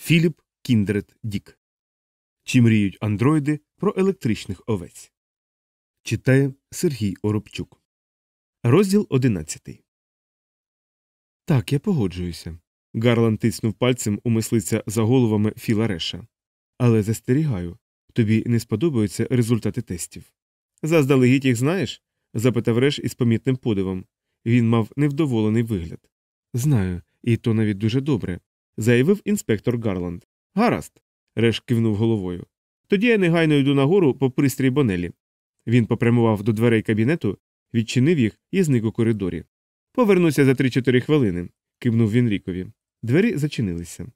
Філіп Кіндрет Дік. Чи мріють андроїди про електричних овець? Читає Сергій Оробчук. Розділ одинадцятий. Так, я погоджуюся. Гарлан тиснув пальцем у мислиця за головами Філа Реша. Але застерігаю тобі не сподобаються результати тестів. Заздалегідь їх знаєш? запитав Реш із помітним подивом. Він мав невдоволений вигляд. Знаю, і то навіть дуже добре, заявив інспектор Гарланд. Гаразд. Реш кивнув головою. Тоді я негайно йду нагору по пристрій Бонелі. Він попрямував до дверей кабінету, відчинив їх і зник у коридорі. Повернуся за 3-4 хвилини, кивнув він Рікові. Двері зачинилися.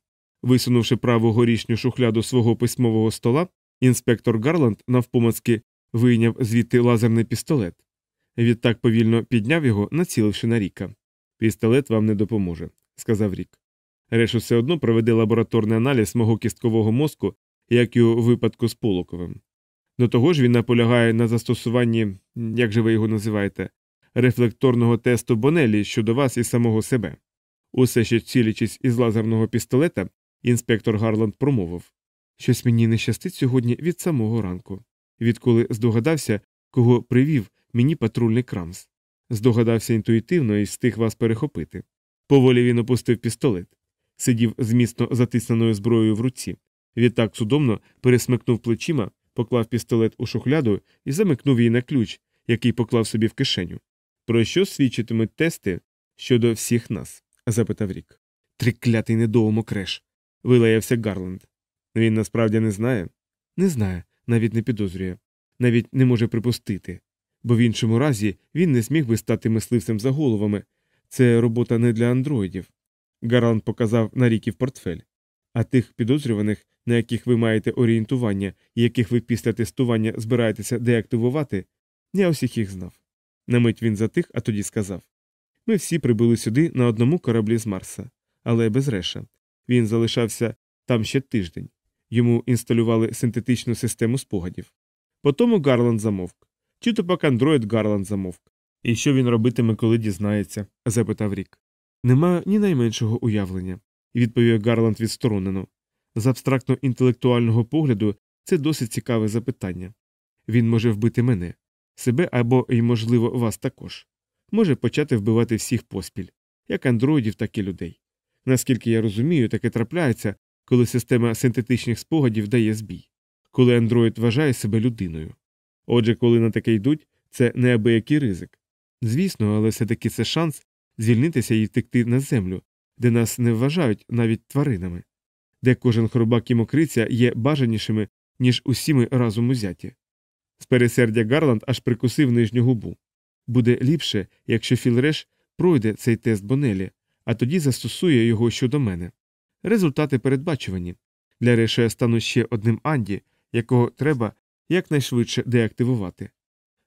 Висунувши праву горішню шухляду свого письмового стола, інспектор Гарланд навпомацки вийняв звідти лазерний пістолет. Відтак повільно підняв його, націливши на Ріка. Пістолет вам не допоможе, сказав Рік. Реш усе одно проведе лабораторний аналіз мого кісткового мозку, як і у випадку з Полоковим. До того ж він наполягає на застосуванні, як же ви його називаєте, рефлекторного тесту Бонелі щодо вас і самого себе. Усе ще цілячись із лазерного пістолета, інспектор Гарланд промовив Щось мені не щастить сьогодні від самого ранку, відколи здогадався, кого привів мені патрульний крамс. Здогадався інтуїтивно і встиг вас перехопити. Поволі він опустив пістолет, сидів з міцно затисненою зброєю в руці, відтак судомно пересмикнув плечима, поклав пістолет у шухляду і замикнув її на ключ, який поклав собі в кишеню. Про що свідчитимуть тести щодо всіх нас? запитав Рік. Триклятий недоумо креш. вилаявся Гарланд. Він насправді не знає? Не знає, навіть не підозрює, навіть не може припустити. Бо в іншому разі він не зміг би стати мисливцем за головами. Це робота не для андроїдів. Гарланд показав на ріків портфель. А тих підозрюваних, на яких ви маєте орієнтування і яких ви після тестування збираєтеся деактивувати, я усіх їх знав. На мить він затих, а тоді сказав Ми всі прибули сюди на одному кораблі з Марса, але без реша. Він залишався там ще тиждень. Йому інсталювали синтетичну систему спогадів. Потому Гарланд замовк. Чи то пак андроїд Гарланд замовк. І що він робитиме, коли дізнається? запитав Рік. Нема ні найменшого уявлення, відповів Гарланд відсторонено. З абстрактно інтелектуального погляду це досить цікаве запитання. Він може вбити мене, себе або, й, можливо, вас також. Може почати вбивати всіх поспіль, як андроїдів, так і людей. Наскільки я розумію, таке трапляється, коли система синтетичних спогадів дає збій, коли андроїд вважає себе людиною. Отже, коли на таке йдуть, це неабиякий ризик. Звісно, але все таки це шанс звільнитися і втекти на землю, де нас не вважають навіть тваринами, де кожен хробак і мокриця є бажанішими, ніж усі ми разом узяті. З пересердя Гарланд аж прикусив нижню губу. Буде ліпше, якщо Філреш пройде цей тест Бонелі, а тоді застосує його щодо мене. Результати передбачувані. Для Реша я стану ще одним Анді, якого треба якнайшвидше деактивувати.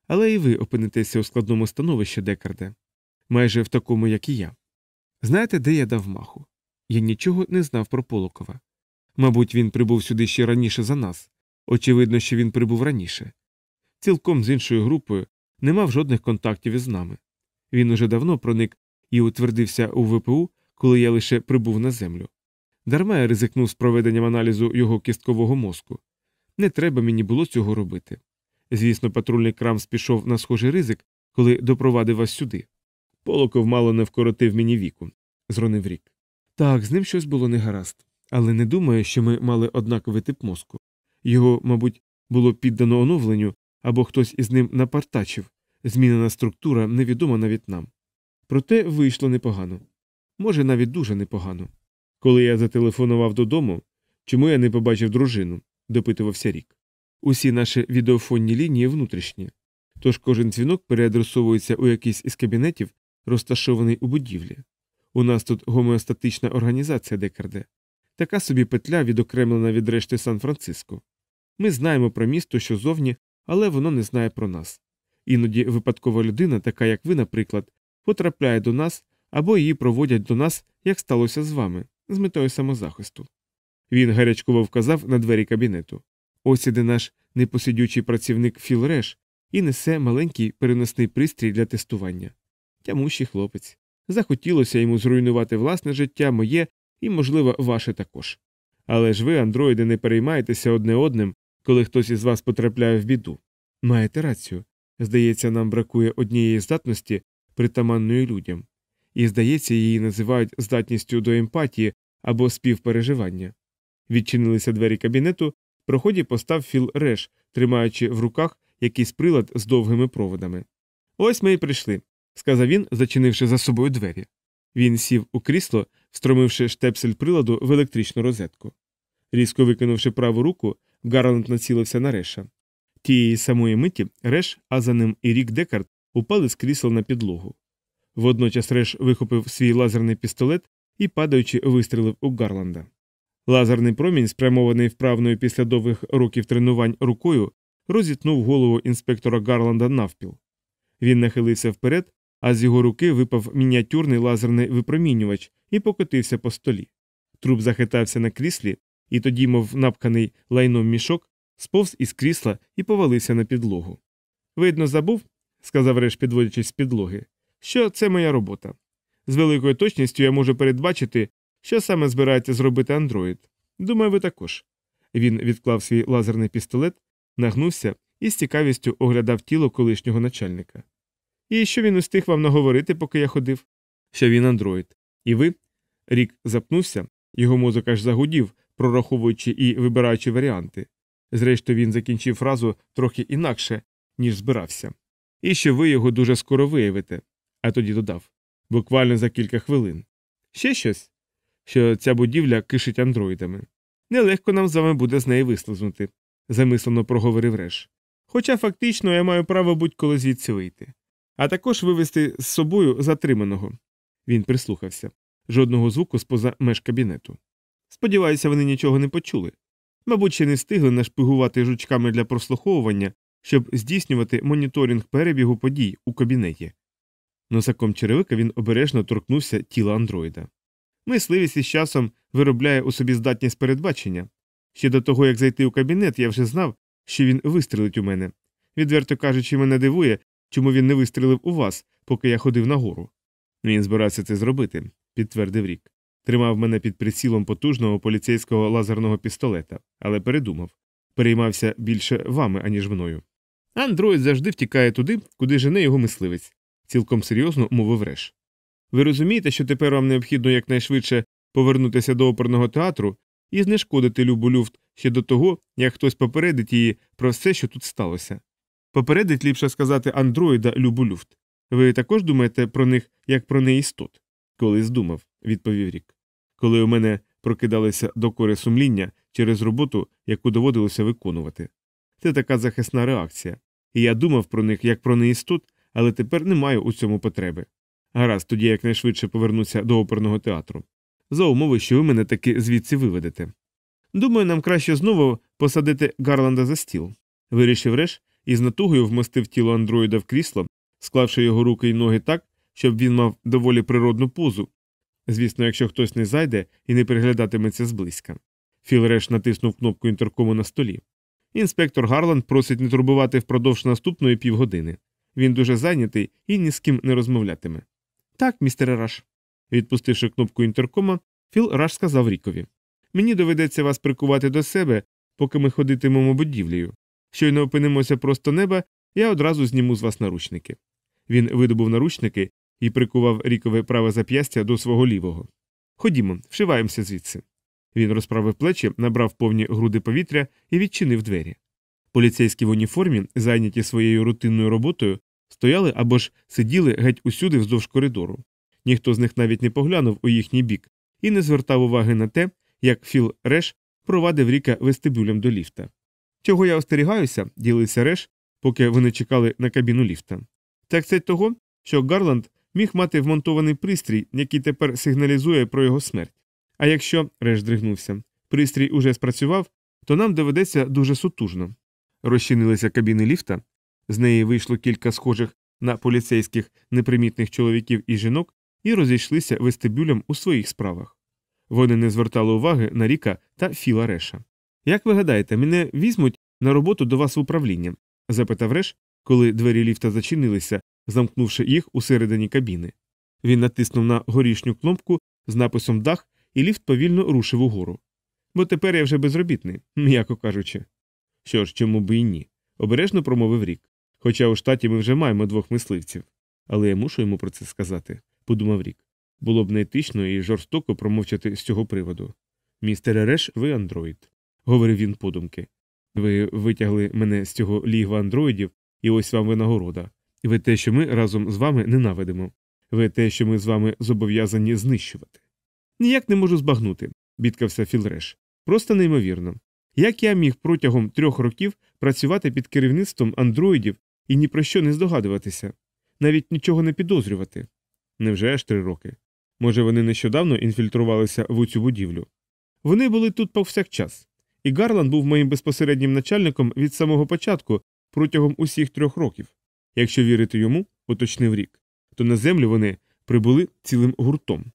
Але і ви опинитеся у складному становищі Декарде, майже в такому, як і я. Знаєте, де я дав маху? Я нічого не знав про Полокова. Мабуть, він прибув сюди ще раніше за нас. Очевидно, що він прибув раніше. Цілком з іншою групою не мав жодних контактів із нами. Він уже давно проник і утвердився у ВПУ, коли я лише прибув на землю. Дарма я ризикнув з проведенням аналізу його кісткового мозку. Не треба мені було цього робити. Звісно, патрульний крам спішов на схожий ризик, коли допровадив вас сюди. Полоков мало не вкоротив мені віку, зронив рік. Так, з ним щось було негаразд, але не думаю, що ми мали однаковий тип мозку. Його, мабуть, було піддано оновленню або хтось із ним напартачив, змінена структура невідома навіть нам. Проте вийшло непогано. Може, навіть дуже непогано. Коли я зателефонував додому, чому я не побачив дружину, допитувався рік. Усі наші відеофонні лінії внутрішні, тож кожен дзвінок переадресовується у якийсь із кабінетів, розташований у будівлі. У нас тут гомеостатична організація Декарде, така собі петля відокремлена від решти Сан-Франциско. Ми знаємо про місто, що зовні, але воно не знає про нас. Іноді випадкова людина, така як ви, наприклад, потрапляє до нас або її проводять до нас, як сталося з вами, з метою самозахисту. Він гарячково вказав на двері кабінету. Ось іде наш непосидючий працівник Філ Реш і несе маленький переносний пристрій для тестування. Тямущий хлопець. Захотілося йому зруйнувати власне життя, моє і, можливо, ваше також. Але ж ви, андроїди, не переймаєтеся одне одним, коли хтось із вас потрапляє в біду. Маєте рацію. Здається, нам бракує однієї здатності, притаманної людям, і, здається, її називають здатністю до емпатії або співпереживання. Відчинилися двері кабінету, в проході постав Філ Реш, тримаючи в руках якийсь прилад з довгими проводами. Ось ми й прийшли, сказав він, зачинивши за собою двері. Він сів у крісло, встромивши штепсель приладу в електричну розетку. Різко викинувши праву руку, Гарланд націлився на Реша. Тієї самої миті Реш, а за ним і Рік Декард упали з крісел на підлогу. Водночас Реш вихопив свій лазерний пістолет і, падаючи, вистрілив у Гарланда. Лазерний промінь, спрямований вправною після довгих років тренувань рукою, розітнув голову інспектора Гарланда навпіл. Він нахилився вперед, а з його руки випав мініатюрний лазерний випромінювач і покотився по столі. Труп захитався на кріслі, і тоді, мов напханий лайном мішок, сповз із крісла і повалився на підлогу. Видно, забув, сказав Реш, підводячись з підлоги, що це моя робота. З великою точністю я можу передбачити, що саме збирається зробити андроїд. Думаю, ви також. Він відклав свій лазерний пістолет, нагнувся і з цікавістю оглядав тіло колишнього начальника. І що він устиг вам наговорити, поки я ходив? Що він андроїд. І ви? Рік запнувся, його мозок аж загудів, прораховуючи і вибираючи варіанти. Зрештою, він закінчив фразу трохи інакше, ніж збирався. І що ви його дуже скоро виявите, а тоді додав буквально за кілька хвилин. Ще щось? Що ця будівля кишить андроїдами. Нелегко нам з вами буде з неї вислизнути, замислено проговорив Реш. Хоча фактично я маю право будь-коли звідси вийти. А також вивести з собою затриманого. Він прислухався жодного звуку споза меж кабінету. Сподіваюся, вони нічого не почули. Мабуть, ще не встигли нашпигувати жучками для прослуховування, щоб здійснювати моніторинг перебігу подій у кабінеті. Носаком черевика він обережно торкнувся тіла андроїда. Мисливість із часом виробляє у собі здатність передбачення. Ще до того, як зайти у кабінет, я вже знав, що він вистрелить у мене. Відверто кажучи, мене дивує, чому він не вистрелив у вас, поки я ходив нагору. Він збирався це зробити, підтвердив рік. Тримав мене під прицілом потужного поліцейського лазерного пістолета, але передумав переймався більше вами, аніж мною. Андроїд завжди втікає туди, куди жене його мисливець, цілком серйозно мовив Реш. Ви розумієте, що тепер вам необхідно якнайшвидше повернутися до оперного театру і знешкодити Любу люфт ще до того, як хтось попередить її про все, що тут сталося. Попередить ліпше сказати андроїда Любу люфт. Ви також думаєте про них як про неістот? Колись думав, відповів рік. Коли у мене прокидалися докори сумління через роботу, яку доводилося виконувати. Це така захисна реакція. І я думав про них як про неістот, але тепер не маю у цьому потреби. Гаразд, тоді якнайшвидше повернуся до оперного театру. За умови, що ви мене таки звідси виведете. Думаю, нам краще знову посадити Гарланда за стіл. Вирішив Реш і з натугою вмостив тіло андроїда в крісло, склавши його руки й ноги так, щоб він мав доволі природну позу. Звісно, якщо хтось не зайде і не приглядатиметься зблизька. Філ Реш натиснув кнопку інтеркому на столі. Інспектор Гарланд просить не турбувати впродовж наступної півгодини. Він дуже зайнятий і ні з ким не розмовлятиме. Так, містере Раш. Відпустивши кнопку інтеркома, Філ Раш сказав Рікові Мені доведеться вас прикувати до себе, поки ми ходитимемо будівлею. Щойно опинимося просто неба, я одразу зніму з вас наручники. Він видобув наручники і прикував рікове праве зап'ястя до свого лівого. Ходімо, вшиваємося звідси. Він розправив плечі, набрав повні груди повітря і відчинив двері. Поліцейські в уніформі, зайняті своєю рутинною роботою, стояли або ж сиділи геть усюди вздовж коридору. Ніхто з них навіть не поглянув у їхній бік і не звертав уваги на те, як Філ Реш провадив ріка вестибюлем до ліфта. Чого я остерігаюся, ділився Реш, поки вони чекали на кабіну ліфта. Так це того, що Гарланд міг мати вмонтований пристрій, який тепер сигналізує про його смерть. А якщо, Реш здригнувся, пристрій уже спрацював, то нам доведеться дуже сутужно. Розчинилися кабіни ліфта, з неї вийшло кілька схожих на поліцейських непримітних чоловіків і жінок і розійшлися вестибюлем у своїх справах. Вони не звертали уваги на Ріка та Філа Реша. Як ви гадаєте, мене візьмуть на роботу до вас в управління? запитав Реш, коли двері ліфта зачинилися, замкнувши їх усередині кабіни. Він натиснув на горішню кнопку з написом дах, і ліфт повільно рушив угору. Бо тепер я вже безробітний, м'яко кажучи. Що ж, чому би і ні? Обережно промовив рік. Хоча у штаті ми вже маємо двох мисливців. Але я мушу йому про це сказати, подумав рік. Було б неетично і жорстоко промовчати з цього приводу. Містер Реш, ви андроїд, говорив він подумки. Ви витягли мене з цього лігва андроїдів, і ось вам винагорода. Ви те, що ми разом з вами ненавидимо. Ви те, що ми з вами зобов'язані знищувати. Ніяк не можу збагнути, бідкався Філреш. Просто неймовірно. Як я міг протягом трьох років працювати під керівництвом андроїдів і ні про що не здогадуватися, навіть нічого не підозрювати? Невже аж три роки? Може, вони нещодавно інфільтрувалися в цю будівлю? Вони були тут повсякчас, і Гарланд був моїм безпосереднім начальником від самого початку протягом усіх трьох років. Якщо вірити йому, уточнив рік, то на землю вони прибули цілим гуртом.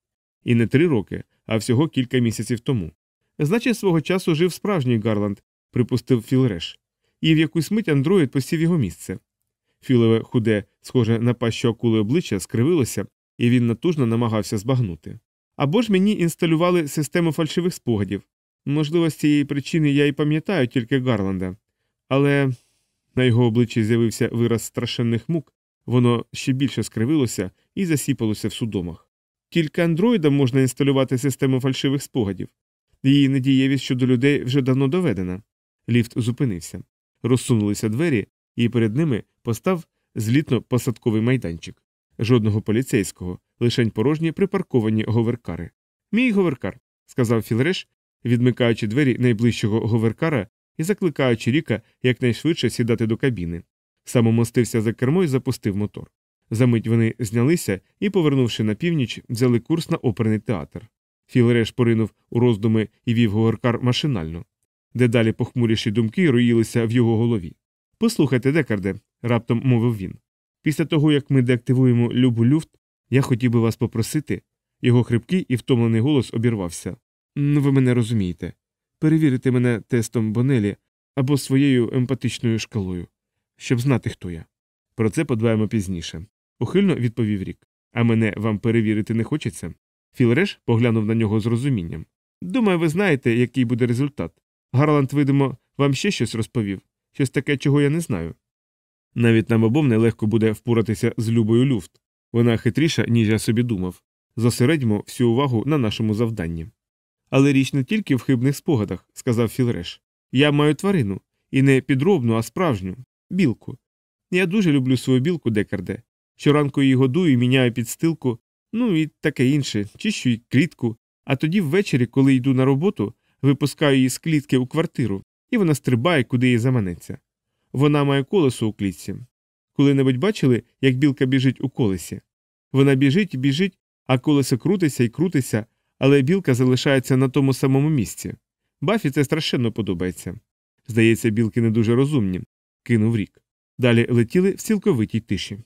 І не три роки, а всього кілька місяців тому. Значить, свого часу жив справжній Гарланд, припустив Філреш, і в якусь мить андроїд посів його місце. Філове худе, схоже на пащу акули обличчя, скривилося, і він натужно намагався збагнути. Або ж мені інсталювали систему фальшивих спогадів. Можливо, з цієї причини я й пам'ятаю тільки Гарланда. Але на його обличчі з'явився вираз страшенних мук, воно ще більше скривилося і засіпалося в судомах. Тільки андроїдам можна інсталювати систему фальшивих спогадів. Її недієвість щодо людей вже давно доведена. Ліфт зупинився. Розсунулися двері, і перед ними постав злітно-посадковий майданчик. Жодного поліцейського, лишень порожні припарковані говеркари. Мій говеркар, сказав Філреш, відмикаючи двері найближчого говеркара і закликаючи Ріка якнайшвидше сідати до кабіни. Сам умостився за кермо і запустив мотор. Замить вони знялися і, повернувши на північ, взяли курс на оперний театр. Філреш поринув у роздуми і вів говеркар машинально. Дедалі похмуріші думки роїлися в його голові. Послухайте, Декарде, раптом мовив він. Після того, як ми деактивуємо любу люфт, я хотів би вас попросити. Його хрипкий і втомлений голос обірвався. Ну, ви мене розумієте. Перевірити мене тестом Бонелі або своєю емпатичною шкалою, щоб знати, хто я. Про це подбаємо пізніше. Ухильно відповів рік. А мене вам перевірити не хочеться. Філреш поглянув на нього з розумінням. Думаю, ви знаєте, який буде результат. Гарланд, видимо, вам ще щось розповів, щось таке, чого я не знаю. Навіть нам обом нелегко буде впоратися з любою люфт. Вона хитріша, ніж я собі думав. Зосередьмо всю увагу на нашому завданні. Але річ не тільки в хибних спогадах, сказав Філреш. Я маю тварину, і не підробну, а справжню білку. Я дуже люблю свою білку Декарде. Щоранку її годую, міняю підстилку, ну і таке інше, чищу й клітку, а тоді ввечері, коли йду на роботу, випускаю її з клітки у квартиру, і вона стрибає, куди їй заманеться. Вона має колесо у клітці. Коли-небудь бачили, як білка біжить у колесі? Вона біжить і біжить, а колесо крутиться і крутиться, але білка залишається на тому самому місці. Бафі це страшенно подобається. Здається, білки не дуже розумні, кинув рік. Далі летіли в цілковитій тиші.